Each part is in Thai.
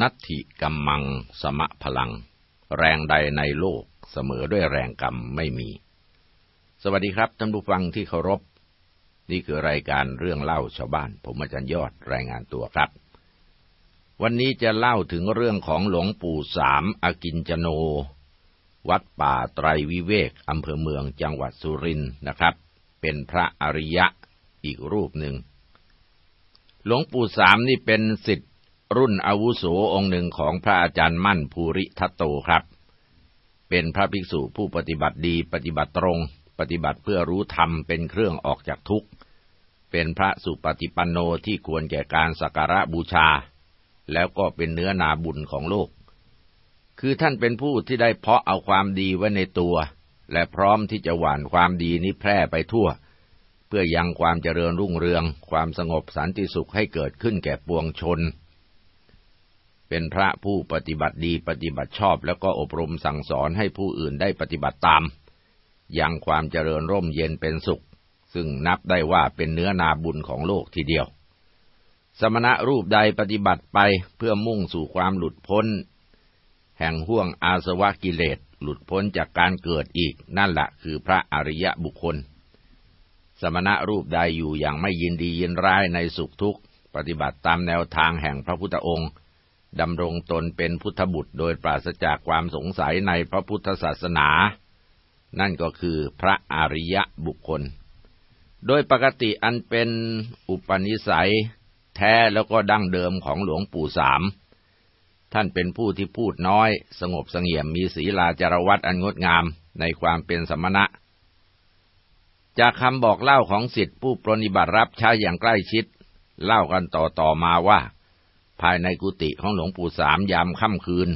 นัตถิกัมมังสมะพลัง แรงใดในโลกเสมอด้วยแรงกรรมไม่มี สวัสดีครับท่านผู้ฟังที่เคารพ นี่คือรายการเรื่องเล่าชาวบ้าน ผมอาจารย์ยอดรายงานตัวครับ วันนี้จะเล่าถึงเรื่องของหลวงปู่สามอากินจโน วัดป่าไตรวิเวกอำเภอเมืองจังหวัดสุรินทร์นะครับ เป็นพระอริยะอีกรูปหนึ่งหลวงปู่สามนี่เป็นสิทธิ รุ่นอาวุโสองค์หนึ่งของพระอาจารย์มั่นภูริทัตโตครับ เป็นพระภิกษุผู้ปฏิบัติดีปฏิบัติตรง ปฏิบัติเพื่อรู้ธรรมเป็นเครื่องออกจากทุกข์ เป็นพระสุปฏิปันโนที่ควรแก่การสักการะบูชา แล้วก็เป็นเนื้อนาบุญของโลก คือท่านเป็นผู้ที่ได้เพาะเอาความดีไว้ในตัว และพร้อมที่จะหว่านความดีนี้แพร่ไปทั่วเพื่อยังความเจริญรุ่งเรือง ความสงบสันติสุขให้เกิดขึ้นแก่ปวงชน เป็นพระผู้ปฏิบัติดีปฏิบัติชอบ แล้วก็อบรมสั่งสอนให้ผู้อื่นได้ปฏิบัติตามยังความเจริญร่มเย็นเป็นสุข ซึ่งนับได้ว่าเป็นเนื้อนาบุญของโลกทีเดียว สมณะรูปใดปฏิบัติไปเพื่อมุ่งสู่ความหลุดพ้น แห่งห่วงอาสวะกิเลสหลุดพ้นจากการเกิดอีกนั่นแหละคือพระอริยะบุคคล สมณะรูปใดอยู่อย่างไม่ยินดียินร้ายในสุขทุกข์ ปฏิบัติตามแนวทางแห่งพระพุทธองค์ ดำรงตนเป็นพุทธบุตรโดยปราศจากความสงสัยในพระพุทธศาสนา นั่นก็คือพระอริยบุคคล โดยปกติอันเป็นอุปนิสัย แท้แล้วก็ดั้งเดิมของหลวงปู่สาม ท่านเป็นผู้ที่พูดน้อย สงบสงเงียมมีศีลาจารวัตอันงดงามในความเป็นสมณะ จากคำบอกเล่าของสิทธิผู้ปรนิบัติรับใช้อย่างใกล้ชิด เล่ากันต่อต่อมาว่า ภายในกุฏิของหลวงปู่สามยามค่ำคืน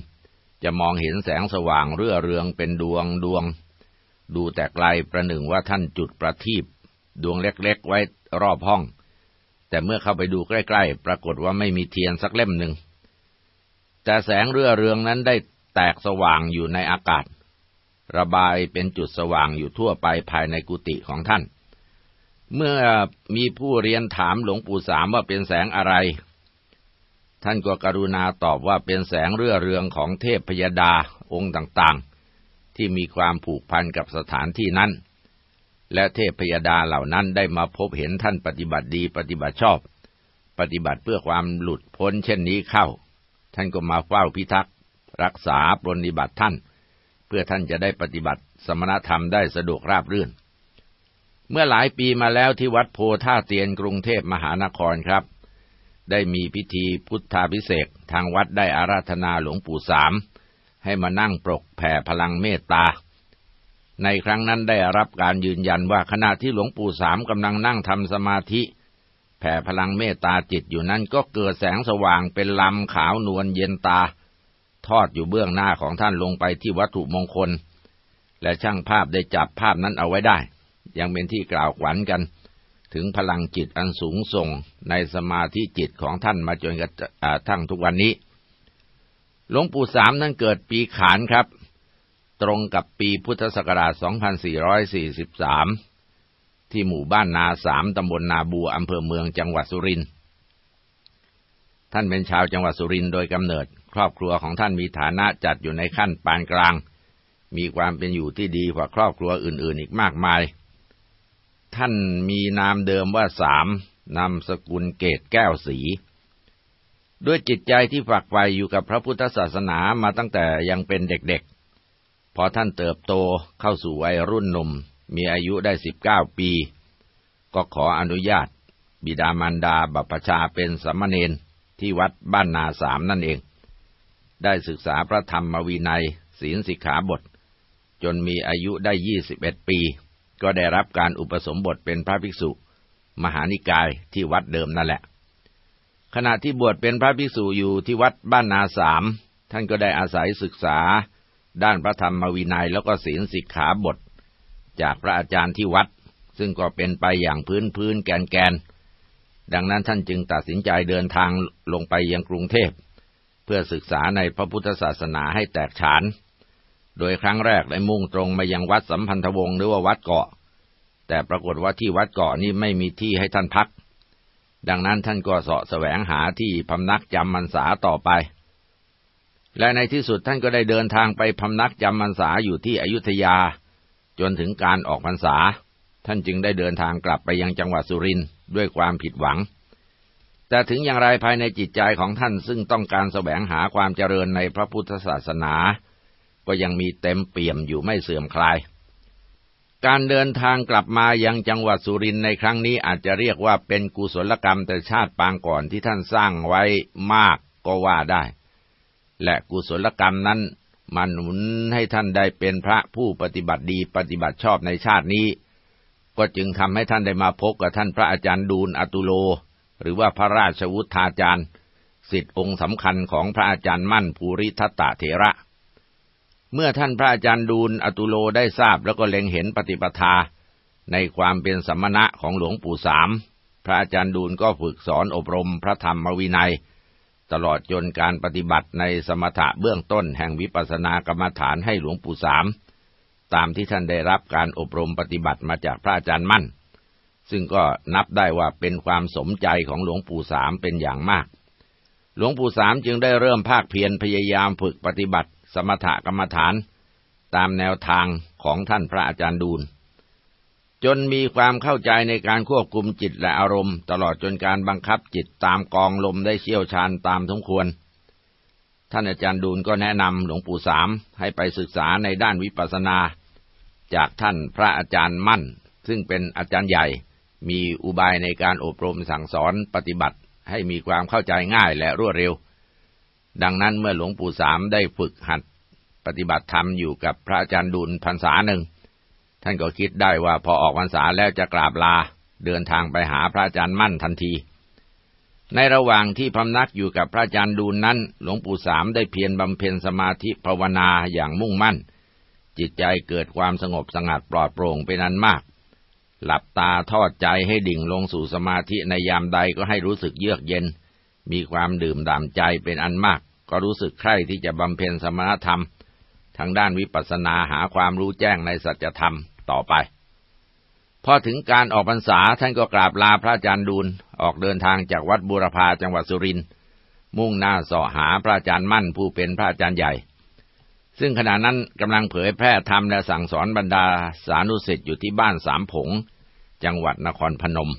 จะมองเห็นแสงสว่างเรื่อเรืองเป็นดวงดวง ดูแต่ไกลประหนึ่งว่าท่านจุดประทีปดวงเล็กๆไว้รอบห้อง แต่เมื่อเข้าไปดูใกล้ๆ ปรากฏว่าไม่มีเทียนสักเล่มหนึ่ง แต่แสงเรื่อเรืองนั้นได้แตกสว่างอยู่ในอากาศ ระบายเป็นจุดสว่างอยู่ทั่วไปภายในกุฏิของท่าน เมื่อมีผู้เรียนถามหลวงปู่สามว่าเป็นแสงอะไร ท่านก็กรุณาตอบว่าเป็นแสงเรื่อเรืองของเทพพยดาองค์ต่างๆ ที่มีความผูกพันกับสถานที่นั้น และเทพพยดาเหล่านั้นได้มาพบเห็นท่านปฏิบัติดีปฏิบัติชอบ ปฏิบัติเพื่อความหลุดพ้นเช่นนี้เข้า ท่านก็มาเฝ้าพิทักษ์ รักษาปรนิบัติท่าน เพื่อท่านจะได้ปฏิบัติสมณธรรมได้สะดวกราบรื่น เมื่อหลายปีมาแล้วที่วัดโพท่าเตียนกรุงเทพมหานครครับ ได้มีพิธีพุทธาพิเศษทางวัดได้อาราธนาหลวงปู่สาม ให้มานั่งปรกแผ่พลังเมตตา ในครั้งนั้นได้รับการยืนยันว่าขณะที่หลวงปู่สามกำลังนั่งทำสมาธิ แผ่พลังเมตตาจิตอยู่นั้นก็เกิดแสงสว่างเป็นลำขาวนวลเย็นตา ทอดอยู่เบื้องหน้าของท่านลงไปที่วัตถุมงคล และช่างภาพได้จับภาพนั้นเอาไว้ได้ ยังเป็นที่กล่าวขวัญกัน ถึงพลังจิตอันสูงส่งในสมาธิจิตของท่านมาจนกระทั่งทุกวันนี้ หลวงปู่สามนั้นเกิดปีขานครับ ตรงกับปีพุทธศักราช 2443 ที่หมู่บ้านนาสามตำบลนาบัวอำเภอเมืองจังหวัดสุรินทร์ ท่านเป็นชาวจังหวัดสุรินทร์โดยกำเนิด ครอบครัวของท่านมีฐานะจัดอยู่ในขั้นปานกลาง มีความเป็นอยู่ที่ดีกว่าครอบครัวอื่นๆ อีกมากมาย ท่านมีนามเดิมว่าสามนามสกุลเกตแก้วสี ด้วยจิตใจที่ฝักใฝ่อยู่กับพระพุทธศาสนามาตั้งแต่ยังเป็นเด็กๆ พอท่านเติบโตเข้าสู่วัยรุ่นหนุ่ม มีอายุได้สิบเก้าปี ก็ขออนุญาต บิดามารดาบัพชาเป็นสมณเณรที่วัดบ้านนาสามนั่นเอง ได้ศึกษาพระธรรมวินัยศีลสิกขาบท จนมีอายุได้ยี่สิบเอ็ดปี ก็ได้รับการอุปสมบทเป็นพระภิกษุ มหานิกายที่วัดเดิมนั่นแหละ ขณะที่บวชเป็นพระภิกษุอยู่ที่วัดบ้านนาสามท่านก็ได้อาศัยศึกษา ด้านพระธรรมวินัยแล้วก็ศีลสิกขาบท จากพระอาจารย์ที่วัด ซึ่งก็เป็นไปอย่างพื้นพื้นแกนแกนดังนั้นท่านจึงตัดสินใจเดินทางลงไปยังกรุงเทพ เพื่อศึกษาในพระพุทธศาสนาให้แตกฉาน โดยครั้งแรกได้มุ่งตรงมายังวัดสัมพันธวงศ์หรือว่าวัดเกาะ แต่ปรากฏว่าที่วัดเกาะนี้ไม่มีที่ให้ท่านพัก ดังนั้นท่านก็เสาะแสวงหาที่พำนักจำมันษาต่อไป และในที่สุดท่านก็ได้เดินทางไปพำนักจำพรรษาอยู่ที่อยุธยา จนถึงการออกพรรษา ท่านจึงได้เดินทางกลับไปยังจังหวัดสุรินทร์ด้วยความผิดหวังแต่ถึงอย่างไรภายในจิตใจของท่านซึ่งต้องการแสวงหาความเจริญในพระพุทธศาสนา ก็ยังมีเต็มเปี่ยมอยู่ไม่เสื่อมคลาย การเดินทางกลับมายังจังหวัดสุรินทร์ในครั้งนี้อาจจะเรียกว่าเป็นกุศลกรรมแต่ชาติปางก่อนที่ท่านสร้างไว้มากก็ว่าได้ และกุศลกรรมนั้นมันหนุนให้ท่านได้เป็นพระผู้ปฏิบัติดีปฏิบัติชอบในชาตินี้ ก็จึงทำให้ท่านได้มาพบกับท่านพระอาจารย์ดูลอตุโล หรือว่าพระราชวุฒาจารย์สิทธิองค์สำคัญของพระอาจารย์มั่นภูริทัตตะเถระ เมื่อท่านพระอาจารย์ดูลอตุโลได้ทราบแล้วก็เล็งเห็นปฏิปทา ในความเป็นสมณะของหลวงปู่สาม พระอาจารย์ดูลก็ฝึกสอนอบรมพระธรรมวินัย ตลอดจนการปฏิบัติในสมถะเบื้องต้นแห่งวิปัสสนากรรมฐานให้หลวงปู่สาม ตามที่ท่านได้รับการอบรมปฏิบัติมาจากพระอาจารย์มั่น ซึ่งก็นับได้ว่าเป็นความสมใจของหลวงปู่สามเป็นอย่างมากหลวงปู่สามจึงได้เริ่มภาคเพียรพยายามฝึกปฏิบัติ สมถกรรมฐาน ตามแนวทางของท่านพระอาจารย์ดูล จนมีความเข้าใจในการควบคุมจิตและอารมณ์ ตลอดจนการบังคับจิตตามกองลมได้เชี่ยวชาญตามสมควร ท่านอาจารย์ดูลก็แนะนำหลวงปู่สามให้ไปศึกษาในด้านวิปัสสนา จากท่านพระอาจารย์มั่น ซึ่งเป็นอาจารย์ใหญ่มีอุบายในการอบรมสั่งสอนปฏิบัติให้มีความเข้าใจง่ายและรวดเร็ว ดังนั้นเมื่อหลวงปู่สามได้ฝึกหัดปฏิบัติธรรมอยู่กับพระอาจารย์ดูลพรรษาหนึ่ง ท่านก็คิดได้ว่าพอออกพรรษาแล้วจะกราบลา เดินทางไปหาพระอาจารย์มั่นทันที ในระหว่างที่พำนักอยู่กับพระอาจารย์ดูนนั้น หลวงปู่สามได้เพียรบำเพ็ญสมาธิภาวนาอย่างมุ่งมั่น จิตใจเกิดความสงบสงัดปลอดโปร่งเป็นอันมาก หลับตาทอดใจให้ดิ่งลงสู่สมาธิในยามใดก็ให้รู้สึกเยือกเย็น มีความดื่มด่ำใจเป็นอันมาก ก็รู้สึกใคร่ที่จะบำเพ็ญสมณธรรม ทางด้านวิปัสสนาหาความรู้แจ้งในสัจธรรมต่อไป พอถึงการออกพรรษาท่านก็กราบลาพระอาจารย์ดูลออกเดินทางจากวัดบูรพาจังหวัดสุรินทร์มุ่งหน้าสาะหาพระอาจารย์มั่นผู้เป็นพระอาจารย์ใหญ่ ซึ่งขณะนั้นกำลังเผยแพร่ธรรมและสั่งสอนบรรดาสานุสิทธิ์อยู่ที่บ้านสามผง จังหวัดนครพนม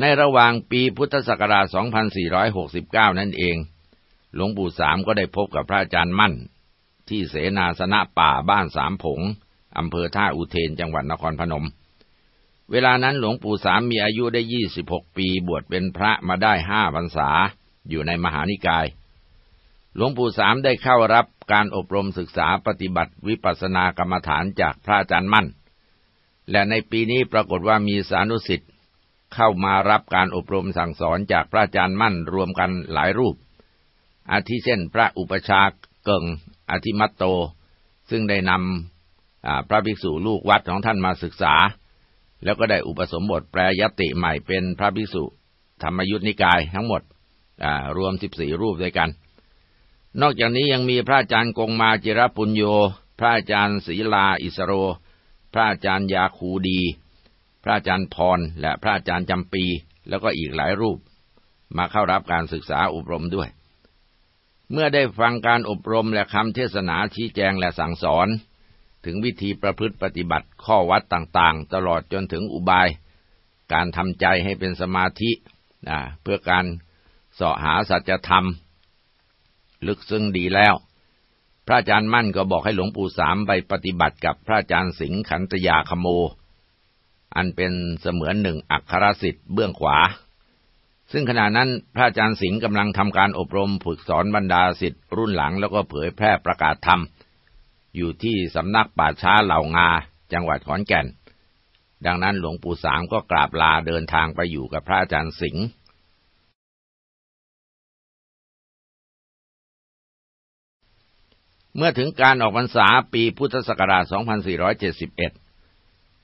ในระหว่างปีพุทธศักราช 2469 นั่นเอง หลวงปู่สามก็ได้พบกับพระอาจารย์มั่น ที่เสนาสนะป่าบ้านสามผง อำเภอท่าอุเทนจังหวัดนครพนม เวลานั้นหลวงปู่สามมีอายุได้ยี่สิบหกปีบวชเป็นพระมาได้ห้าพรรษา อยู่ในมหานิกาย หลวงปู่สามได้เข้ารับการอบรมศึกษาปฏิบัติวิปัสสนากรรมฐานจากพระอาจารย์มั่น และในปีนี้ปรากฏว่ามีสานุสิทธิ เข้ามารับการอบรมสั่งสอนจากพระอาจารย์มั่นรวมกันหลายรูป อาทิเช่นพระอุปชาเกิงอธิมัตโต ซึ่งได้นำพระภิกษุลูกวัดของท่านมาศึกษา แล้วก็ได้อุปสมบทแปรยติใหม่เป็นพระภิกษุธรรมยุทธนิกายทั้งหมดรวมสิบสี่รูปด้วยกัน นอกจากนี้ยังมีพระอาจารย์กงมาจิรปุญโย พระอาจารย์ศรีลาอิสโร พระอาจารย์ยาคูดี ระอาจารย์พรและพระอาจารย์จำปี แล้วก็อีกหลายรูป มาเข้ารับการศึกษาอบรมด้วย เมื่อได้ฟังการอบรมและคำเทศนาชี้แจงและสั่งสอน ถึงวิธีประพฤติปฏิบัติข้อวัดต่างๆ ตลอดจนถึงอุบาย การทำใจให้เป็นสมาธิเพื่อการเสาะหาสัจธรรม ลึกซึ้งดีแล้ว พระอาจารย์มั่นก็บอกให้หลวงปู่สามไปปฏิบัติกับพระอาจารย์สิงห์ขันตยาคโม อันเป็นเสมือนหนึ่งอักขรสิทธิ์เบื้องขวา ซึ่งขณะนั้นพระอาจารย์สิงห์กำลังทำการอบรมฝึกสอนบรรดาสิทธิ์รุ่นหลังแล้วก็เผยแพร่ประกาศธรรม อยู่ที่สำนักป่าช้าเหล่างา จังหวัดขอนแก่น ดังนั้นหลวงปู่สามก็กราบลาเดินทางไปอยู่กับพระอาจารย์สิงห์เมื่อถึงการออกพรรษาปีพุทธศักราช 2471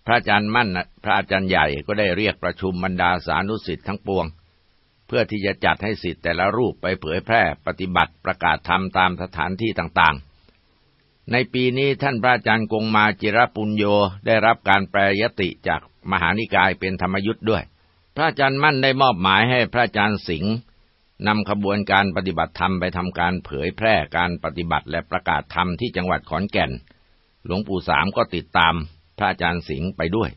พระอาจารย์มั่นพระอาจารย์ใหญ่ก็ได้เรียกประชุมบรรดาสานุสิทธิ์ทั้งปวง เพื่อที่จะจัดให้สิทธิ์แต่ละรูปไปเผยแพร่ปฏิบัติประกาศธรรมตามสถานที่ต่างๆ ในปีนี้ท่านพระอาจารย์กงมาจิรปุญโยได้รับการแปลยติจากมหานิกายเป็นธรรมยุทธ์ด้วย พระอาจารย์มั่นได้มอบหมายให้พระอาจารย์สิงห์นำขบวนการปฏิบัติธรรมไปทำการเผยแพร่การปฏิบัติและประกาศธรรมที่จังหวัดขอนแก่น หลวงปู่สามก็ติดตาม พระอาจารย์สิงห์ไปด้วย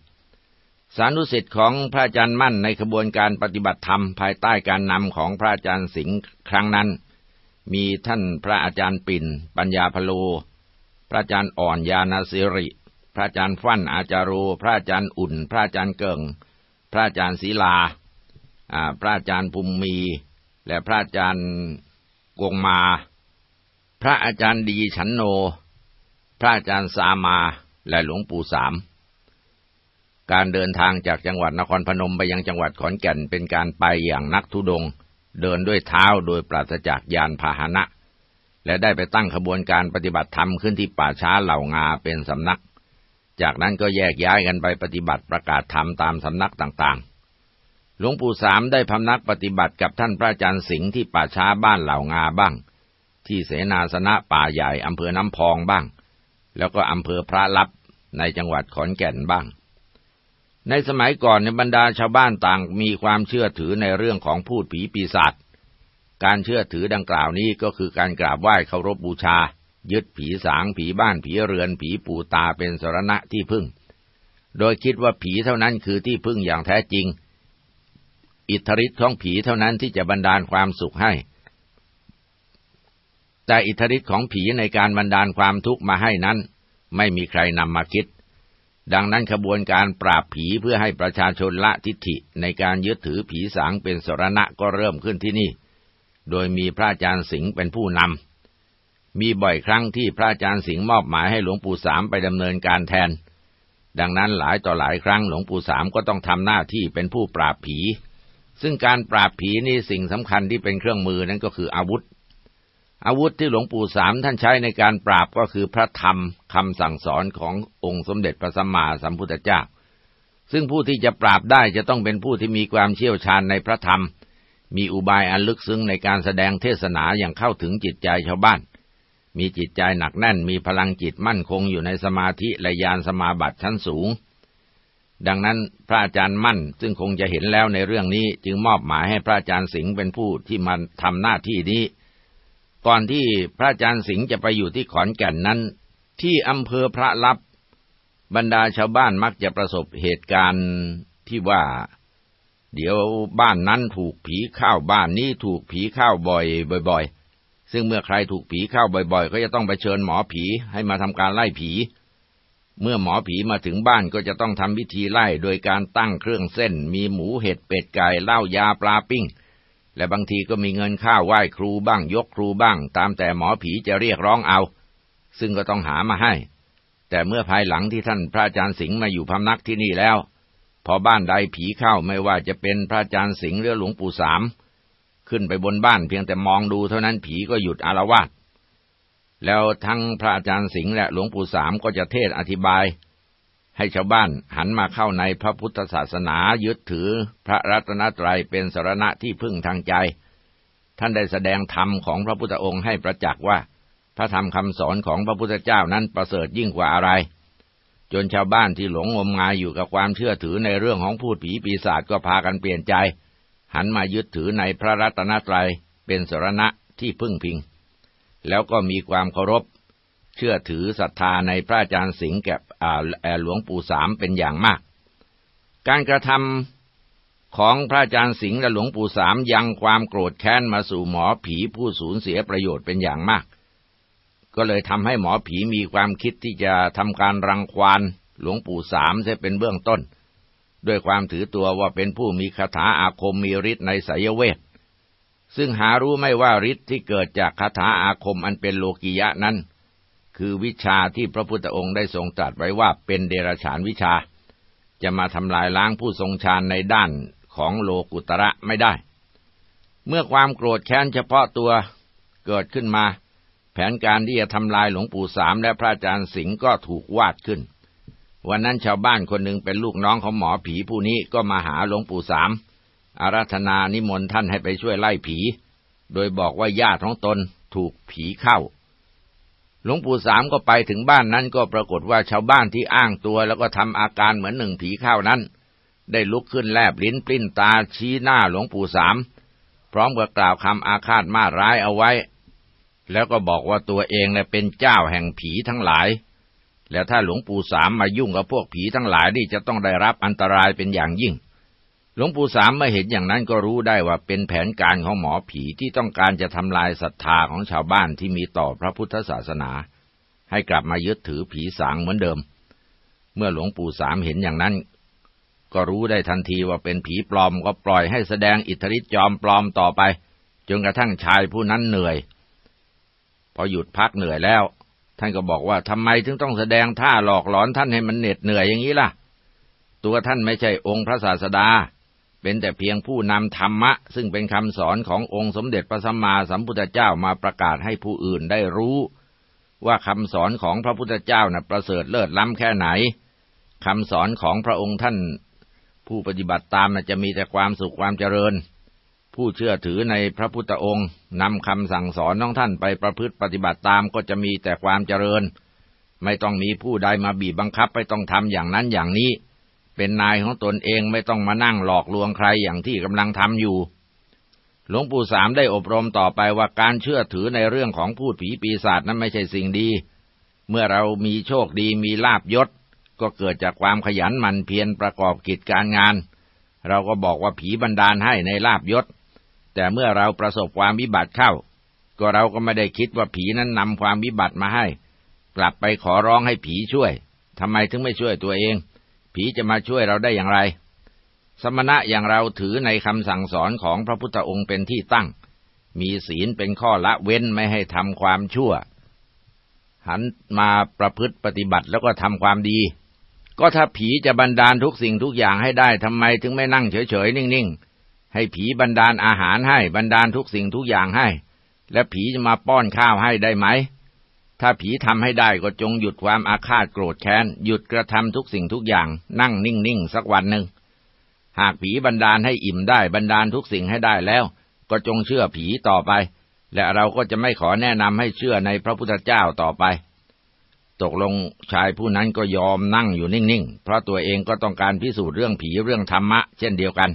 สานุสิทธิ์ของพระอาจารย์มั่นในขบวนการปฏิบัติธรรมภายใต้การนำของพระอาจารย์สิงห์ครั้งนั้น มีท่านพระอาจารย์ปิ่น ปัญญาพโล พระอาจารย์อ่อนยานาสิริ พระอาจารย์ฟั่นอาจารโรพระอาจารย์อุ่น พระอาจารย์เกิงพระอาจารย์ศิลาพระอาจารย์ภูมิมี และพระอาจารย์กงมา พระอาจารย์ดีฉันโน พระอาจารย์สามา และหลวงปู่สาม การเดินทางจากจังหวัดนครพนมไปยังจังหวัดขอนแก่นเป็นการไปอย่างนักทุดง เดินด้วยเท้าโดยปราศจากยานพาหนะ และได้ไปตั้งขบวนการปฏิบัติธรรมขึ้นที่ป่าช้าเหล่างาเป็นสำนัก จากนั้นก็แยกย้ายกันไปปฏิบัติประกาศธรรมตามสำนักต่างๆ หลวงปู่สามได้พำนักปฏิบัติกับท่านพระอาจารย์สิงห์ที่ป่าช้าบ้านเหล่างาบ้าง ที่เสนาสนะป่าใหญ่อำเภอน้ำพองบ้าง แล้วก็อำเภอพระลับในจังหวัดขอนแก่นบ้าง ในสมัยก่อนในบรรดาชาวบ้านต่างมีความเชื่อถือในเรื่องของพูดผีปีศาจ การเชื่อถือดังกล่าวนี้ก็คือการกราบไหว้เคารพบูชา ยึดผีสางผีบ้านผีเรือน ผีปู่ตาเป็นสรณะที่พึ่ง โดยคิดว่าผีเท่านั้นคือที่พึ่งอย่างแท้จริง อิทธิฤทธิ์ของผีเท่านั้นที่จะบันดาลความสุขให้ แต่อิทธิฤทธิ์ของผีในการบันดาลความทุกข์มาให้นั้น ไม่มีใครนำมาคิด ดังนั้นขบวนการปราบผีเพื่อให้ประชาชนละทิฐิในการยึดถือผีสางเป็นสรณะก็เริ่มขึ้นที่นี่ โดยมีพระอาจารย์สิงห์เป็นผู้นำ มีบ่อยครั้งที่พระอาจารย์สิงห์มอบหมายให้หลวงปู่สามไปดำเนินการแทน ดังนั้นหลายต่อหลายครั้งหลวงปู่สามก็ต้องทำหน้าที่เป็นผู้ปราบผี ซึ่งการปราบผีนี่สิ่งสำคัญที่เป็นเครื่องมือนั้นก็คืออาวุธ อาวุธที่หลวงปู่สามท่านใช้ในการปราบก็คือพระธรรมคำสั่งสอนขององค์สมเด็จพระสัมมาสัมพุทธเจ้า ซึ่งผู้ที่จะปราบได้จะต้องเป็นผู้ที่มีความเชี่ยวชาญในพระธรรม มีอุบายอันลึกซึ้งในการแสดงเทศนาอย่างเข้าถึงจิตใจชาวบ้าน มีจิตใจหนักแน่น มีพลังจิตมั่นคงอยู่ในสมาธิและญาณสมาบัติชั้นสูง ดังนั้นพระอาจารย์มั่นซึ่งคงจะเห็นแล้วในเรื่องนี้จึงมอบหมายให้พระอาจารย์สิงห์เป็นผู้ที่มาทำหน้าที่นี้ ก่อนที่พระอาจารย์สิงห์จะไปอยู่ที่ขอนแก่นนั้น ที่อำเภอพระลับบรรดาชาวบ้านมักจะประสบเหตุการณ์ที่ว่า เดี๋ยวบ้านนั้นถูกผีเข้าบ้านนี้ถูกผีเข้าบ่อยบ่อยๆ ซึ่งเมื่อใครถูกผีเข้าบ่อยๆ ก็จะต้องไปเชิญหมอผีให้มาทำการไล่ผี เมื่อหมอผีมาถึงบ้านก็จะต้องทำพิธีไล่โดยการตั้งเครื่องเส้น มีหมูเห็ดเป็ดไก่เหล้ายาปลาปิ้ง และบางทีก็มีเงินข้าไหว้ครูบ้างยกครูบ้าง ตามแต่หมอผีจะเรียกร้องเอา ซึ่งก็ต้องหามาให้ แต่เมื่อภายหลังที่ท่านพระอาจารย์สิงห์มาอยู่พำนักที่นี่แล้ว พอบ้านใดผีเข้าไม่ว่าจะเป็นพระอาจารย์สิงห์หรือหลวงปู่สาม ขึ้นไปบนบ้านเพียงแต่มองดูเท่านั้นผีก็หยุดอารวาสแล้วทั้งพระอาจารย์สิงห์และหลวงปู่สามก็จะเทศอธิบาย ให้ชาวบ้านหันมาเข้าในพระพุทธศาสนายึดถือพระรัตนตรัยเป็นสรณะที่พึ่งทางใจ ท่านได้แสดงธรรมของพระพุทธองค์ให้ประจักษ์ว่า พระธรรมคำสอนของพระพุทธเจ้านั้นประเสริฐยิ่งกว่าอะไร จนชาวบ้านที่หลงงมงายอยู่กับความเชื่อถือในเรื่องของพูดผีปีศาจก็พากันเปลี่ยนใจ หันมายึดถือในพระรัตนตรัยเป็นสรณะที่พึ่งพิง แล้วก็มีความเคารพ เชื่อถือศรัทธาในพระอาจารย์สิงห์แก่หลวงปู่สามเป็นอย่างมาก การกระทำของพระอาจารย์สิงห์และหลวงปู่สามยังความโกรธแค้นมาสู่หมอผีผู้สูญเสียประโยชน์เป็นอย่างมาก ก็เลยทำให้หมอผีมีความคิดที่จะทำการรังควานหลวงปู่สามจะเป็นเบื้องต้น ด้วยความถือตัวว่าเป็นผู้มีคาถาอาคมมีฤทธิ์ในสายเวท ซึ่งหารู้ไม่ว่าฤทธิ์ที่เกิดจากคาถาอาคมอันเป็นโลกิยะนั้น คือวิชาที่พระพุทธองค์ได้ทรงตรัสไว้ว่าเป็นเดรัจฉานวิชา จะมาทำลายล้างผู้ทรงฌานในด้านของโลกุตระไม่ได้ เมื่อความโกรธแค้นเฉพาะตัวเกิดขึ้นมา แผนการที่จะทำลายหลวงปู่สามและพระอาจารย์สิงห์ก็ถูกวาดขึ้น วันนั้นชาวบ้านคนหนึ่งเป็นลูกน้องของหมอผีผู้นี้ก็มาหาหลวงปู่สามอาราธนานิมนต์ท่านให้ไปช่วยไล่ผี โดยบอกว่าญาติของตนถูกผีเข้า หลวงปู่สามก็ไปถึงบ้านนั้นก็ปรากฏว่าชาวบ้านที่อ้างตัวแล้วก็ทำอาการเหมือนหนึ่งผีเข้านั้น ได้ลุกขึ้นแลบลิ้นปลิ้นตาชี้หน้าหลวงปู่สาม พร้อมกับกล่าวคำอาฆาตมาร้ายเอาไว้ แล้วก็บอกว่าตัวเองเนี่ยเป็นเจ้าแห่งผีทั้งหลาย แล้วถ้าหลวงปู่สามมายุ่งกับพวกผีทั้งหลายนี่จะต้องได้รับอันตรายเป็นอย่างยิ่ง หลวงปู่สามเมื่อเห็นอย่างนั้นก็รู้ได้ว่าเป็นแผนการของหมอผีที่ต้องการจะทำลายศรัทธาของชาวบ้านที่มีต่อพระพุทธศาสนา ให้กลับมายึดถือผีสางเหมือนเดิม เมื่อหลวงปู่สามเห็นอย่างนั้น ก็รู้ได้ทันทีว่าเป็นผีปลอมก็ปล่อยให้แสดงอิทธิฤทธิ์จอมปลอมต่อไป จนกระทั่งชายผู้นั้นเหนื่อย พอหยุดพักเหนื่อยแล้ว ท่านก็บอกว่าทำไมถึงต้องแสดงท่าหลอกหลอนท่านให้มันเหน็ดเหนื่อยอย่างนี้ล่ะ ตัวท่านไม่ใช่องค์พระศาสดา เป็นแต่เพียงผู้นำธรรมะ ซึ่งเป็นคำสอนขององค์สมเด็จพระสัมมาสัมพุทธเจ้ามาประกาศให้ผู้อื่นได้รู้ ว่าคำสอนของพระพุทธเจ้านะ่ะประเสริฐเลิศล้ำแค่ไหนคำสอนของพระองค์ท่าน ผู้ปฏิบัติตามน่ะจะมีแต่ความสุขความเจริญ ผู้เชื่อถือในพระพุทธองค์นำคำสั่งสอนของท่านไปประพฤติปฏิบัติตามก็จะมีแต่ความเจริญ ไม่ต้องมีผู้ใดมาบีบบังคับไปต้องทำอย่างนั้นอย่างนี้ เป็นนายของตนเองไม่ต้องมานั่งหลอกลวงใครอย่างที่กำลังทำอยู่ หลวงปู่สามได้อบรมต่อไปว่าการเชื่อถือในเรื่องของพูดผีปีศาจนั้นไม่ใช่สิ่งดี เมื่อเรามีโชคดีมีลาบยศ ก็เกิดจากความขยันหมั่นเพียรประกอบกิจการงาน เราก็บอกว่าผีบันดาลให้ในลาบยศ แต่เมื่อเราประสบความวิบัติเข้า ก็เราก็ไม่ได้คิดว่าผีนั้นนำความวิบัติมาให้ กลับไปขอร้องให้ผีช่วยทำไมถึงไม่ช่วยตัวเอง ผีจะมาช่วยเราได้อย่างไร สมณะอย่างเราถือในคำสั่งสอนของพระพุทธองค์เป็นที่ตั้ง มีศีลเป็นข้อละเว้นไม่ให้ทำความชั่ว หันมาประพฤติปฏิบัติแล้วก็ทำความดี ก็ถ้าผีจะบันดาลทุกสิ่งทุกอย่างให้ได้ทำไมถึงไม่นั่งเฉยๆนิ่งๆ ให้ผีบันดาลอาหารให้บันดาลทุกสิ่งทุกอย่างให้ และผีจะมาป้อนข้าวให้ได้ไหม ถ้าผีทำให้ได้ก็จงหยุดความอาฆาตโกรธแค้น หยุดกระทำทุกสิ่งทุกอย่าง นั่งนิ่งๆสักวันหนึ่ง หากผีบันดาลให้อิ่มได้บันดาลทุกสิ่งให้ได้แล้ว ก็จงเชื่อผีต่อไป และเราก็จะไม่ขอแนะนำให้เชื่อในพระพุทธเจ้าต่อไป ตกลงชายผู้นั้นก็ยอมนั่งอยู่นิ่งๆ เพราะตัวเองก็ต้องการพิสูจน์เรื่องผีเรื่องธรรมะ เช่นเดียวกัน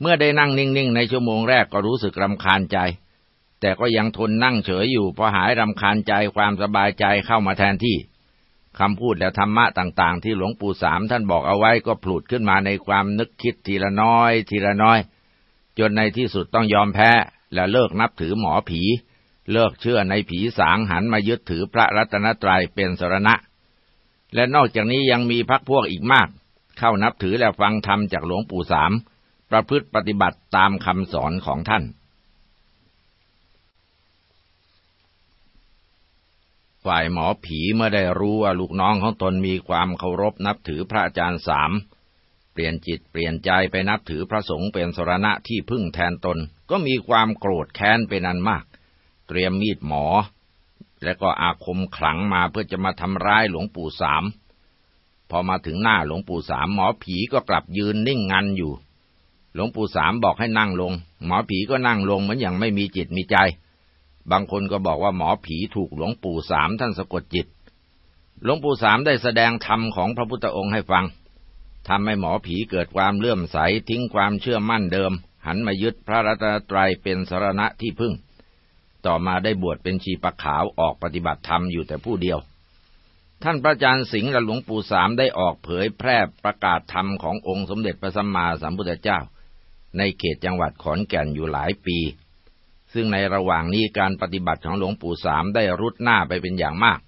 เมื่อได้นั่งนิ่งๆ ในชั่วโมงแรกก็รู้สึกรำคาญใจ แต่ก็ยังทนนั่งเฉยอยู่พอหายรำคาญใจความสบายใจเข้ามาแทนที่คำพูดและธรรมะต่าง ๆ ที่หลวงปู่สามท่านบอกเอาไว้ก็ผลุดขึ้นมาในความนึกคิดทีละน้อย ทีละน้อย จนในที่สุดต้องยอมแพ้ และเลิกนับถือหมอผี เลิกเชื่อในผีสางหันมายึดถือพระรัตนตรัยเป็นสรณะ และนอกจากนี้ยังมีพักพวกอีกมาก เข้านับถือและฟังธรรมจากหลวงปู่สามประพฤติปฏิบัติตามคำสอนของท่าน ฝ่ายหมอผีเมื่อได้รู้ว่าลูกน้องของตนมีความเคารพนับถือพระอาจารย์สาม เปลี่ยนจิตเปลี่ยนใจไปนับถือพระสงฆ์เป็นสรณะที่พึ่งแทนตน ก็มีความโกรธแค้นเป็นอันมาก เตรียมมีดหมอ และก็อาคมขลังมาเพื่อจะมาทำร้ายหลวงปู่สาม พอมาถึงหน้าหลวงปู่สามหมอผีก็กลับยืนนิ่งงันอยู่ หลวงปู่สามบอกให้นั่งลง หมอผีก็นั่งลงเหมือนอย่างไม่มีจิตมีใจ บางคนก็บอกว่าหมอผีถูกหลวงปู่สามท่านสะกดจิต หลวงปู่สามได้แสดงธรรมของพระพุทธองค์ให้ฟังทำให้หมอผีเกิดความเลื่อมใสทิ้งความเชื่อมั่นเดิม หันมายึดพระรัตนตรัยเป็นสรณะที่พึ่ง ต่อมาได้บวชเป็นชีปะขาวออกปฏิบัติธรรมอยู่แต่ผู้เดียว ท่านพระอาจารย์สิงห์และหลวงปู่สามได้ออกเผยแพร่ประกาศธรรมขององค์สมเด็จพระสัมมาสัมพุทธเจ้า ในเขตจังหวัดขอนแก่นอยู่หลายปี ซึ่งในระหว่างนี้การปฏิบัติของหลวงปู่สามได้รุดหน้าไปเป็นอย่างมาก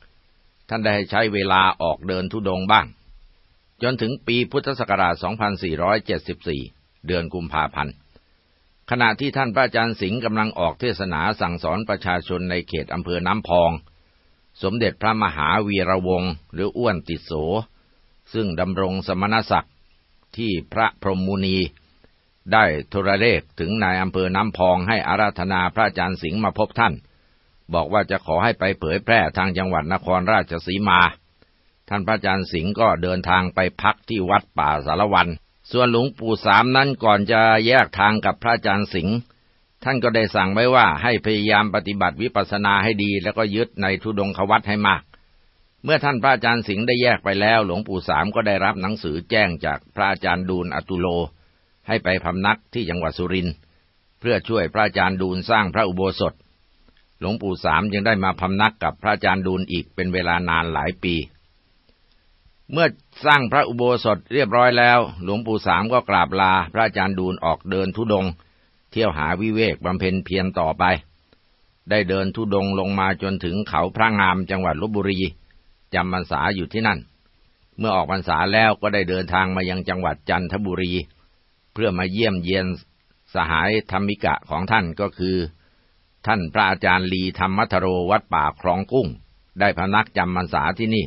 ท่านได้ใช้เวลาออกเดินทุดงบ้าง จนถึงปีพุทธศักราช 2474 เดือนกุมภาพันธ์ ขณะที่ท่านพระอาจารย์สิงห์กำลังออกเทศนาสั่งสอนประชาชนในเขตอำเภอน้ำพอง สมเด็จพระมหาวีระวงศ์หรืออ้วนติโส ซึ่งดำรงสมณศักดิ์ที่พระพรหมมุนี ได้โทรเลขถึงนายอำเภอน้ำพองให้อาราธนาพระอาจารย์สิงห์มาพบท่าน บอกว่าจะขอให้ไปเผยแพร่ทางจังหวัดนครราชสีมา ท่านพระอาจารย์สิงห์ก็เดินทางไปพักที่วัดป่าสารวัน ส่วนหลวงปู่สามนั้นก่อนจะแยกทางกับพระอาจารย์สิงห์ท่านก็ได้สั่งไว้ว่าให้พยายามปฏิบัติวิปัสสนาให้ดี แล้วก็ยึดในทุดงควัตให้มาก เมื่อท่านพระอาจารย์สิงห์ได้แยกไปแล้ว หลวงปู่สามก็ได้รับหนังสือแจ้งจากพระอาจารย์ดูลอตุโล ให้ไปพำนักที่จังหวัดสุรินทร์เพื่อช่วยพระอาจารย์ดูลสร้างพระอุโบสถ หลวงปู่สามยังได้มาพำนักกับพระอาจารย์ดูลอีกเป็นเวลานานหลายปี เมื่อสร้างพระอุโบสถเรียบร้อยแล้ว หลวงปู่สามก็กราบลาพระอาจารย์ดูลออกเดินทุดง เที่ยวหาวิเวกบำเพ็ญเพียรต่อไป ได้เดินทุดงลงมาจนถึงเขาพระงามจังหวัดลบบุรีจำพรรษาอยู่ที่นั่น เมื่อออกพรรษาแล้วก็ได้เดินทางมายังจังหวัดจันทบุรี พื่อมาเยี่ยมเยียนสหายธรรมิกะของท่านก็คือ ท่านพระอาจารย์ลีธรรมัทโรวัดป่าคลองกุ้ง ได้พนักจำพรรษาที่นี่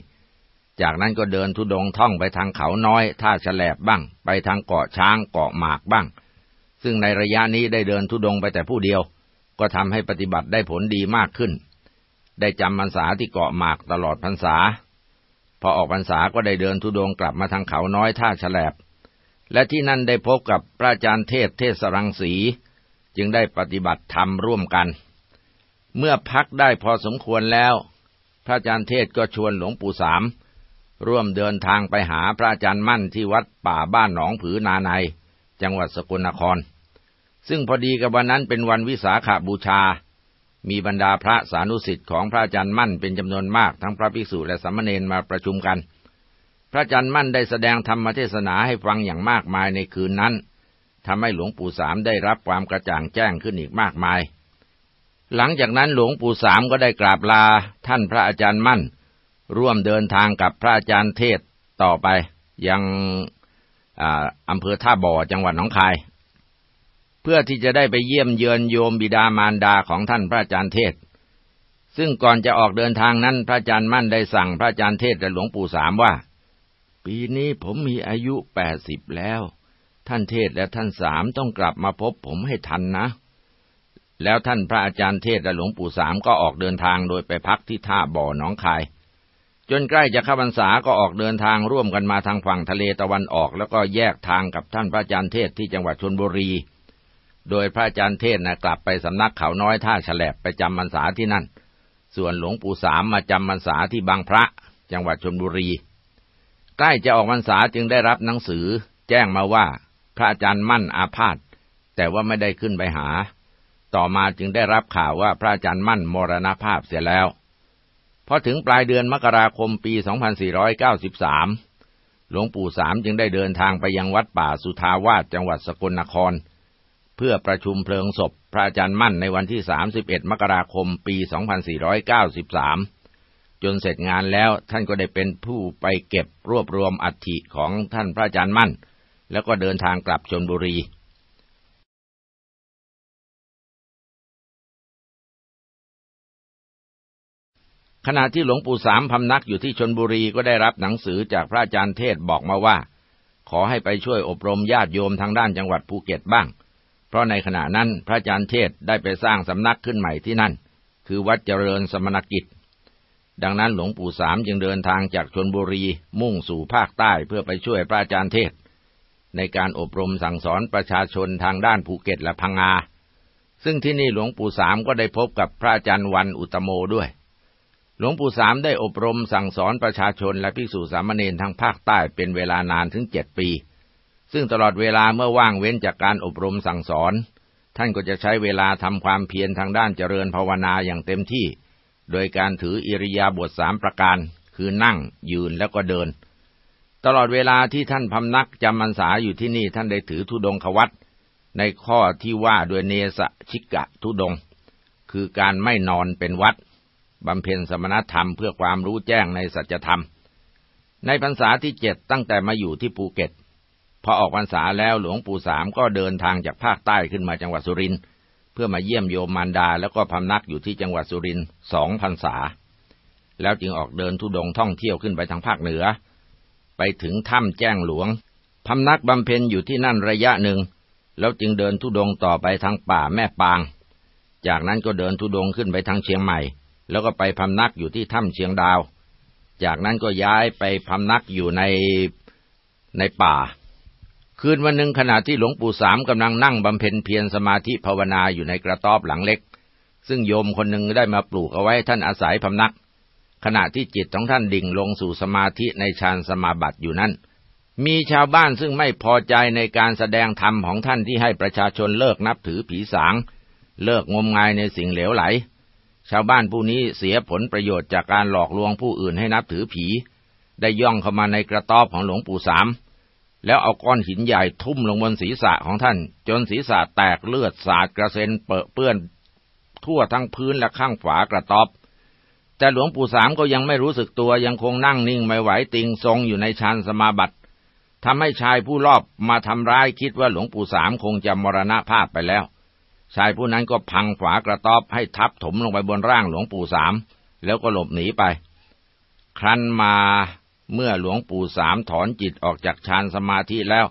จากนั้นก็เดินทุดงท่องไปทางเขาน้อยท่าฉลบบ้าง ไปทางเกาะช้างเกาะหมากบ้าง ซึ่งในระยะนี้ได้เดินทุดงไปแต่ผู้เดียว ก็ทำให้ปฏิบัติได้ผลดีมากขึ้น ได้จำพรรษาที่เกาะหมากตลอดพรรษา พอออกพรรษาก็ได้เดินทุดงกลับมาทางเขาน้อยท่าฉลบ และที่นั่นได้พบกับพระอาจารย์เทศเทศรังสี จึงได้ปฏิบัติธรรมร่วมกัน เมื่อพักได้พอสมควรแล้ว พระอาจารย์เทศก็ชวนหลวงปู่สาม ร่วมเดินทางไปหาพระอาจารย์มั่นที่วัดป่าบ้านหนองผือนาใน จังหวัดสกลนคร ซึ่งพอดีกับวันนั้นเป็นวันวิสาขาบูชา มีบรรดาพระสานุสิทธิ์ของพระอาจารย์มั่นเป็นจำนวนมากทั้งพระภิกษุและสามเณรมาประชุมกัน พระจันทร์มั่นได้แสดงธรรมเทศนาให้ฟังอย่างมากมายในคืนนั้นทำให้หลวงปู่สามได้รับความกระจ่างแจ้งขึ้นอีกมากมาย หลังจากนั้นหลวงปู่สามก็ได้กราบลาท่านพระอาจารย์มั่น ร่วมเดินทางกับพระอาจารย์เทศต่อไป ยังอำเภอท่าบ่อจังหวัดหนองคาย เพื่อที่จะได้ไปเยี่ยมเยือนโยมบิดามารดาของท่านพระอาจารย์เทศ ซึ่งก่อนจะออกเดินทางนั้นพระอาจารย์มั่นได้สั่งพระอาจารย์เทศและหลวงปู่สามว่า ปีนี้ผมมีอายุแปดสิบแล้ว ท่านเทศและท่านสามต้องกลับมาพบผมให้ทันนะ แล้วท่านพระอาจารย์เทศและหลวงปู่สามก็ออกเดินทางโดยไปพักที่ท่าบ่อหนองคาย จนใกล้จะเข้าพรรษาก็ออกเดินทางร่วมกันมาทางฝั่งทะเลตะวันออก แล้วก็แยกทางกับท่านพระอาจารย์เทศที่จังหวัดชนบุรี โดยพระอาจารย์เทศนะกลับไปสำนักเขาน้อยท่าฉลบไปจำพรรษาที่นั่น ส่วนหลวงปู่สามมาจำพรรษาที่บางพระ จังหวัดชนบุรี ล้จะออกพรรษาจึงได้รับหนังสือ แจ้งมาว่า พระอาจารย์มั่นอาพาธแต่ว่าไม่ได้ขึ้นไปหา ต่อมาจึงได้รับข่าวว่าพระอาจารย์มั่นมรณภาพเสียแล้วพอถึงปลายเดือนมกราคมปี 2493 หลวงปู่สามจึงได้เดินทางไปยังวัดป่าสุทาวาสจังหวัดสกลนคร เพื่อประชุมเพลิงศพพระอาจารย์มั่นในวันที่ 31 มกราคมปี 2493 จนเสร็จงานแล้วท่านก็ได้เป็นผู้ไปเก็บรวบรวมอัฐิของท่านพระอาจารย์มั่น แล้วก็เดินทางกลับชนบุรีขณะที่หลวงปู่สามพำนักอยู่ที่ชนบุรีก็ได้รับหนังสือจากพระอาจารย์เทศบอกมาว่า ขอให้ไปช่วยอบรมญาติโยมทางด้านจังหวัดภูเก็ตบ้าง เพราะในขณะนั้นพระอาจารย์เทสก์ได้ไปสร้างสำนักขึ้นใหม่ที่นั่น คือวัดเจริญสมณกิจ ดังนั้นหลวงปู่สามจึงเดินทางจากชลบุรีมุ่งสู่ภาคใต้เพื่อไปช่วยพระอาจารย์เทสก์ ในการอบรมสั่งสอนประชาชนทางด้านภูเก็ตและพังงา ซึ่งที่นี่หลวงปู่สามก็ได้พบกับพระอาจารย์วันอุตตโมด้วย หลวงปู่สามได้อบรมสั่งสอนประชาชนและภิกษุสามเณรทางภาคใต้เป็นเวลานานถึงเจ็ดปี ซึ่งตลอดเวลาเมื่อว่างเว้นจากการอบรมสั่งสอน ท่านก็จะใช้เวลาทำความเพียรทางด้านเจริญภาวนาอย่างเต็มที่ โดยการถืออิริยาบถสามประการ คือนั่งยืนแล้วก็เดิน ตลอดเวลาที่ท่านพำนักจำพรรษาอยู่ที่นี่ท่านได้ถือธุดงควัตในข้อที่ว่าโดยเนสชิกะทุดง คือการไม่นอนเป็นวัดบำเพ็ญสมณธรรมเพื่อความรู้แจ้งในสัจธรรม ในพรรษาที่เจ็ดตั้งแต่มาอยู่ที่ภูเก็ตพอออกพรรษาแล้วหลวงปู่สามก็เดินทางจากภาคใต้ขึ้นมาจังหวัดสุรินทร์ เพื่อมาเยี่ยมโยมมารดาแล้วก็พำนักอยู่ที่จังหวัดสุรินทร์สองพรรษา แล้วจึงออกเดินทุดงท่องเที่ยวขึ้นไปทางภาคเหนือ ไปถึงถ้ำแจ้งหลวงพำนักบำเพ็ญอยู่ที่นั่นระยะหนึ่ง แล้วจึงเดินทุดงต่อไปทางป่าแม่ปาง จากนั้นก็เดินทุดงขึ้นไปทางเชียงใหม่ แล้วก็ไปพำนักอยู่ที่ถ้ำเชียงดาว จากนั้นก็ย้ายไปพำนักอยู่ในในป่า คืนวันหนึ่งขณะที่หลวงปู่สามกำลังนั่งบำเพ็ญเพียรสมาธิภาวนาอยู่ในกระต๊อบหลังเล็ก ซึ่งโยมคนหนึ่งได้มาปลูกเอาไว้ท่านอาศัยพำนัก ขณะที่จิตของท่านดิ่งลงสู่สมาธิในฌานสมาบัติอยู่นั้น มีชาวบ้านซึ่งไม่พอใจในการแสดงธรรมของท่านที่ให้ประชาชนเลิกนับถือผีสาง เลิกงมงายในสิ่งเหลวไหล ชาวบ้านผู้นี้เสียผลประโยชน์จากการหลอกลวงผู้อื่นให้นับถือผี ได้ย่องเข้ามาในกระต๊อบของหลวงปู่สาม แล้วเอาก้อนหินใหญ่ทุ่มลงบนศีรษะของท่าน จนศีรษะแตกเลือดสาดกระเซ็นเปื้อเปื้อนทั่วทั้งพื้นและข้างฝากระต๊อบ แต่หลวงปู่สามก็ยังไม่รู้สึกตัวยังคงนั่งนิ่งไม่ไหวติงทรงอยู่ในฌานสมาบัติทำให้ชายผู้รอบมาทำร้ายคิดว่าหลวงปู่สามคงจะมรณภาพไปแล้ว ชายผู้นั้นก็พังฝากระต๊อบให้ทับถมลงไปบนร่างหลวงปู่สามแล้วก็หลบหนีไป ครั้นมา เมื่อหลวงปู่สามถอนจิตออกจากฌานสมาธิแล้ว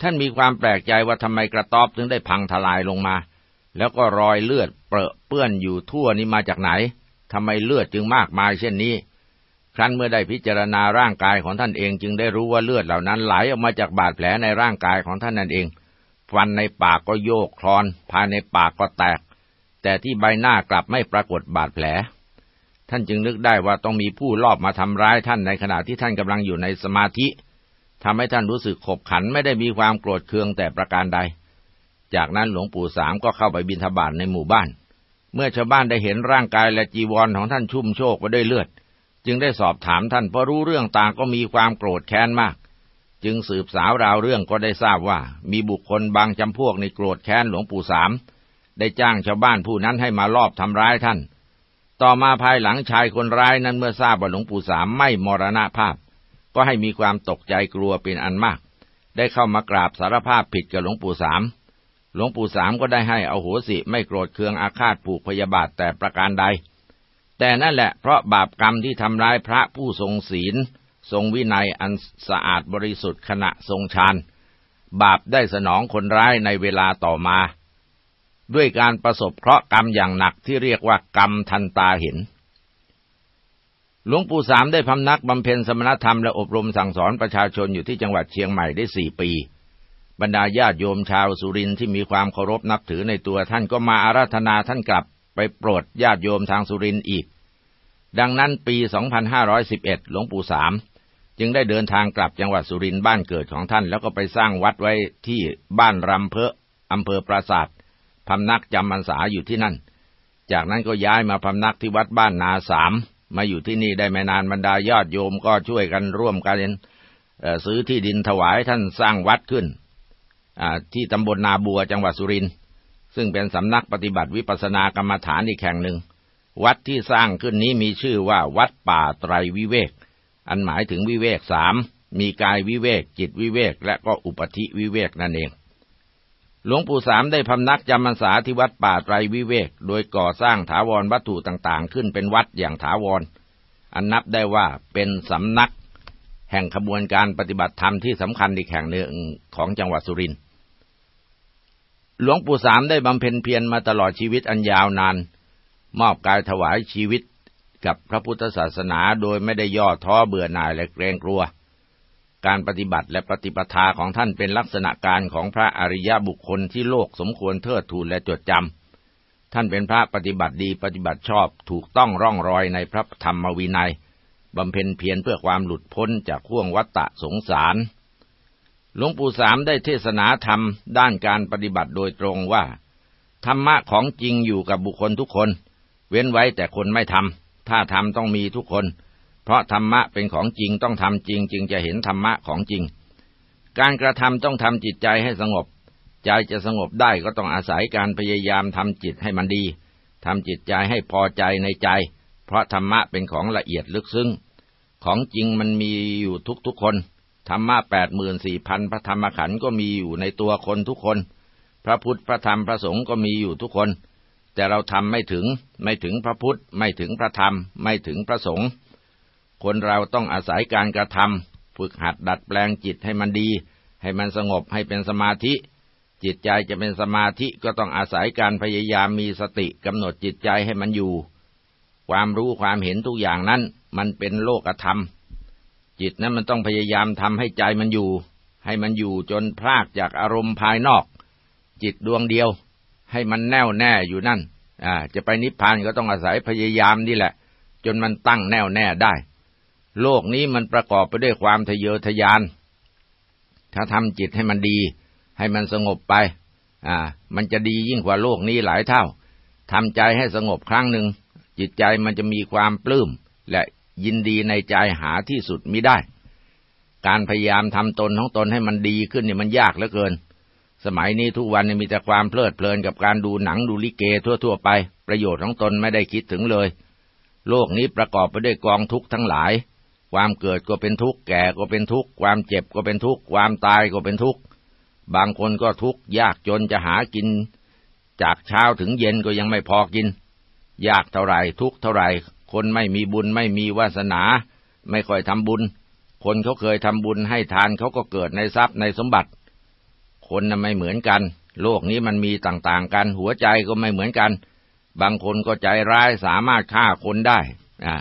ท่านมีความแปลกใจว่าทำไมกระต๊อบถึงได้พังทลายลงมา แล้วก็รอยเลือดเปรอะเปื้อนอยู่ทั่วนี้มาจากไหนทำไมเลือดจึงมากมายเช่นนี้ ครั้นเมื่อได้พิจารณาร่างกายของท่านเองจึงได้รู้ว่าเลือดเหล่านั้นไหลออกมาจากบาดแผลในร่างกายของท่านนั่นเอง ฟันในปากก็โยกคลอน ภายในปากก็แตก แต่ที่ใบหน้ากลับไม่ปรากฏบาดแผล ท่านจึงนึกได้ว่าต้องมีผู้ลอบมาทำร้ายท่านในขณะที่ท่านกำลังอยู่ในสมาธิทำให้ท่านรู้สึกขบขันไม่ได้มีความโกรธเคืองแต่ประการใด จากนั้นหลวงปู่สามก็เข้าไปบิณฑบาตในหมู่บ้าน เมื่อชาวบ้านได้เห็นร่างกายและจีวรของท่านชุ่มโชกไปด้วยเลือด จึงได้สอบถามท่านเพราะรู้เรื่องต่างก็มีความโกรธแค้นมาก จึงสืบสาวราวเรื่องก็ได้ทราบว่า มีบุคคลบางจำพวกในโกรธแค้นหลวงปู่สามได้จ้างชาวบ้านผู้นั้นให้มาลอบทำร้ายท่าน ต่อมาภายหลังชายคนร้ายนั้นเมื่อทราบว่าหลวงปู่สามไม่มรณภาพ ก็ให้มีความตกใจกลัวเป็นอันมาก ได้เข้ามากราบสารภาพผิดกับหลวงปู่สามหลวงปู่สามก็ได้ให้อโหสิไม่โกรธเคืองอาฆาตผูกพยาบาทแต่ประการใด แต่นั่นแหละเพราะบาปกรรมที่ทำร้ายพระผู้ทรงศีล ทรงวินัยอันสะอาดบริสุทธิ์ขณะทรงฌานบาปได้สนองคนร้ายในเวลาต่อมา ด้วยการประสบเคราะห์กรรมอย่างหนักที่เรียกว่ากรรมทันตาเห็น หลวงปู่สามได้พำนักบำเพ็ญสมณธรรมและอบรมสั่งสอนประชาชนอยู่ที่จังหวัดเชียงใหม่ได้สี่ปี บรรดาญาติโยมชาวสุรินที่มีความเคารพนับถือในตัวท่านก็มาอาราธนาท่านกลับไปโปรดญาติโยมทางสุรินอีก ดังนั้นปี 2511 หลวงปู่สามจึงได้เดินทางกลับจังหวัดสุรินทร์บ้านเกิดของท่าน แล้วก็ไปสร้างวัดไว้ที่บ้านรำเพออำเภอปราสาท พำนักจำพรรษาอยู่ที่นั่น จากนั้นก็ย้ายมาพำนักที่วัดบ้านนาสามมาอยู่ที่นี่ได้ไม่นานบรรดาญาติโยมก็ช่วยกันร่วมกันซื้อที่ดินถวายท่านสร้างวัดขึ้นที่ตำบลนาบัวจังหวัดสุรินทร์ซึ่งเป็นสำนักปฏิบัติวิปัสสนากรรมฐานอีกแห่งหนึ่ง วัดที่สร้างขึ้นนี้มีชื่อว่าวัดป่าไตรวิเวก อันหมายถึงวิเวกสามมีกายวิเวก จิตวิเวก และก็อุปธิวิเวกนั่นเอง หลวงปู่สามได้พำนักจำพรรษาที่วัดป่าไตรวิเวก โดยก่อสร้างถาวรวัตถุต่างๆ ขึ้นเป็นวัดอย่างถาวร อันนับได้ว่าเป็นสำนัก แห่งขบวนการปฏิบัติธรรมที่สำคัญอีกแห่งหนึ่งของจังหวัดสุรินทร์ หลวงปู่สามได้บำเพ็ญเพียรมาตลอดชีวิตอันยาวนาน มอบกายถวายชีวิตกับพระพุทธศาสนาโดยไม่ได้ย่อท้อเบื่อหน่ายและเกรงกลัว การปฏิบัติและปฏิปทาของท่านเป็นลักษณะการของพระอริยบุคคลที่โลกสมควรเทิดทูนและจดจำ ท่านเป็นพระปฏิบัติดีปฏิบัติชอบถูกต้องร่องรอยในพระธรรมวินัยบำเพ็ญเพียรเพื่อความหลุดพ้นจากข่วงวัฏฏะสงสาร หลวงปู่สามได้เทศนาธรรมด้านการปฏิบัติโดยตรงว่า ธรรมะของจริงอยู่กับบุคคลทุกคน เว้นไว้แต่คนไม่ทำถ้าทำต้องมีทุกคน ราะธรรมะเป็นของจริงต้องทำจริงจึงจะเห็นธรรมะของจริง การกระทำต้องทำจิตใจให้สงบ ใจจะสงบได้ก็ต้องอาศัยการพยายามทำจิตให้มันดีทำจิตใจให้พอใจในใจ เพราะธรรมะเป็นของละเอียดลึกซึ้ง ของจริงมันมีอยู่ทุกๆคน ธรรมะแปดหมื่นสี่พันพระธรรมขันธ์ก็มีอยู่ในตัวคนทุกคน พระพุทธพระธรรมพระสงฆ์ก็มีอยู่ทุกคน แต่เราทำไม่ถึง ไม่ถึงพระพุทธ ไม่ถึงพระธรรม ไม่ถึงพระสงฆ์ คนเราต้องอาศัยการกระทำฝึกหัดดัดแปลงจิตให้มันดี ให้มันสงบให้เป็นสมาธิ จิตใจจะเป็นสมาธิก็ต้องอาศัยการพยายามมีสติกำหนดจิตใจให้มันอยู่ ความรู้ความเห็นทุกอย่างนั้นมันเป็นโลกธรรม จิตนั้นมันต้องพยายามทำให้ใจมันอยู่ ให้มันอยู่จนพลากจากอารมณ์ภายนอก จิตดวงเดียว ให้มันแน่วแน่อยู่นั่นอ่าจะไปนิพพานก็ต้องอาศัยพยายามนี่แหละ จนมันตั้งแน่วแน่ได้ โลกนี้มันประกอบไปด้วยความทะเยอทะยาน ถ้าทำจิตให้มันดี ให้มันสงบไป อ่า มันจะดียิ่งกว่าโลกนี้หลายเท่าทำใจให้สงบครั้งหนึ่ง จิตใจมันจะมีความปลื้มและยินดีในใจหาที่สุดมิได้ การพยายามทำตนของตนให้มันดีขึ้นเนี่ยมันยากเหลือเกิน สมัยนี้ทุกวันมีแต่ความเพลิดเพลินกับการดูหนังดูลิเกทั่วๆไป ประโยชน์ของตนไม่ได้คิดถึงเลย โลกนี้ประกอบไปด้วยกองทุกข์ทั้งหลาย ความเกิดก็เป็นทุกข์แก่ก็เป็นทุกข์ความเจ็บก็เป็นทุกข์ความตายก็เป็นทุกข์บางคนก็ทุกข์ยากจนจะหากิน จากเช้าถึงเย็นก็ยังไม่พอกิน ยากเท่าไรทุกข์เท่าไรคนไม่มีบุญไม่มีวาสนา ไม่ค่อยทำบุญ คนเขาเคยทำบุญให้ทานเขาก็เกิดในทรัพย์ในสมบัติ คนน่ะไม่เหมือนกัน โลกนี้มันมีต่างๆกัน หัวใจก็ไม่เหมือนกัน บางคนก็ใจร้ายสามารถฆ่าคนได้อ่า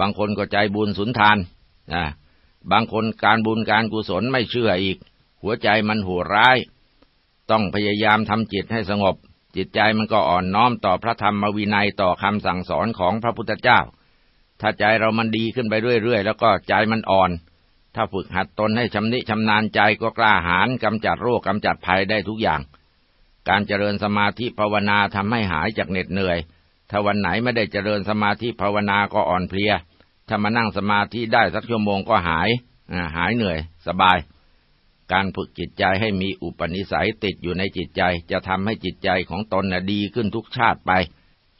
บางคนก็ใจบุญสุนทานอ่าบางคนการบุญการกุศลไม่เชื่ออีก หัวใจมันโหดร้าย ต้องพยายามทำจิตให้สงบ จิตใจมันก็อ่อนน้อมต่อพระธรรมวินัยต่อคำสั่งสอนของพระพุทธเจ้า ถ้าใจเรามันดีขึ้นไปเรื่อยๆ แล้วก็ใจมันอ่อน ถ้าฝึกหัดตนให้ชำนิชำนาญใจก็กล้าหาญกำจัดโรคกำจัดภัยได้ทุกอย่าง การเจริญสมาธิภาวนาทำให้หายจากเหน็ดเหนื่อยถ้าวันไหนไม่ได้เจริญสมาธิภาวนาก็อ่อนเพลีย ถ้ามานั่งสมาธิได้สักชั่วโมงก็หายหายเหนื่อย สบาย การฝึกจิตใจให้มีอุปนิสัยติดอยู่ในจิตใจ จะทำให้จิตใจของตนน่ะดีขึ้นทุกชาติไป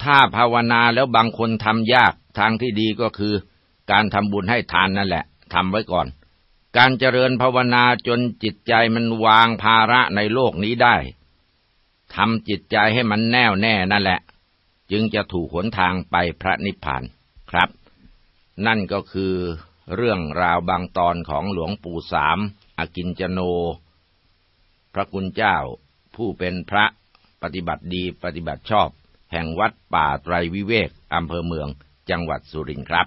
ถ้าภาวนาแล้วบางคนทำยากทางที่ดีก็คือ การทำบุญให้ทานนั่นแหละทำไว้ก่อน การเจริญภาวนาจนจิตใจมันวางภาระในโลกนี้ได้ทำจิตใจให้มันแน่วแน่นั่นแหละ จึงจะถูกหนทางไปพระนิพพานครับ นั่นก็คือเรื่องราวบางตอนของหลวงปู่สามอกินจโน พระคุณเจ้าผู้เป็นพระปฏิบัติดีปฏิบัติชอบ แห่งวัดป่าไตรวิเวกอำเภอเมืองจังหวัดสุรินทร์ครับ